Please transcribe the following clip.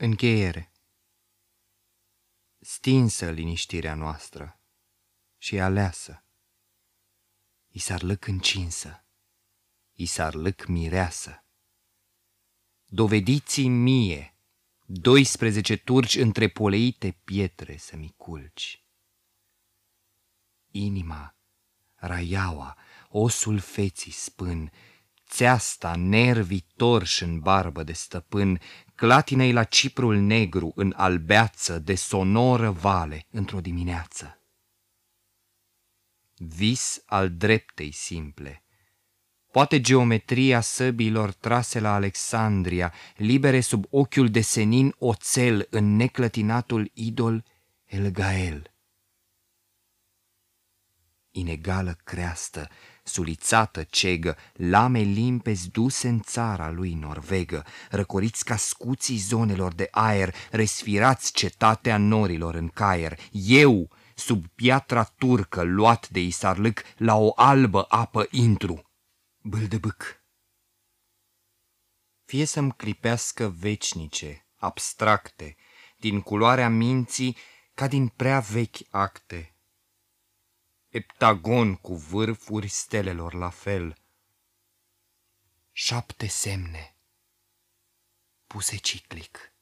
Încheiere Stinsă liniștirea noastră și aleasă, I s-ar lăc încinsă, I s-ar lăc mireasă. Dovediți mie, doisprezece turci între poleite pietre să-mi culci. Inima, raiaua, osul feții spân, țeasta, nervii torși în barbă de stăpân, clatinei la ciprul negru în albeață de sonoră vale într-o dimineață. Vis al dreptei simple. Poate geometria săbilor trase la Alexandria, libere sub ochiul de senin oțel în neclătinatul idol Elgael. Inegală creastă, sulițată cegă, lame limpezi duse în țara lui Norvegă, răcoriți ca scuții zonelor de aer, resfirați cetatea norilor în caier. Eu, sub piatra turcă luat de Isarlâc, la o albă apă intru. Bâldăbâc. Fie să-mi clipească vecnice, abstracte, din culoarea minții, ca din prea vechi acte, Eptagon cu vârfuri stelelor la fel. Șapte semne puse ciclic.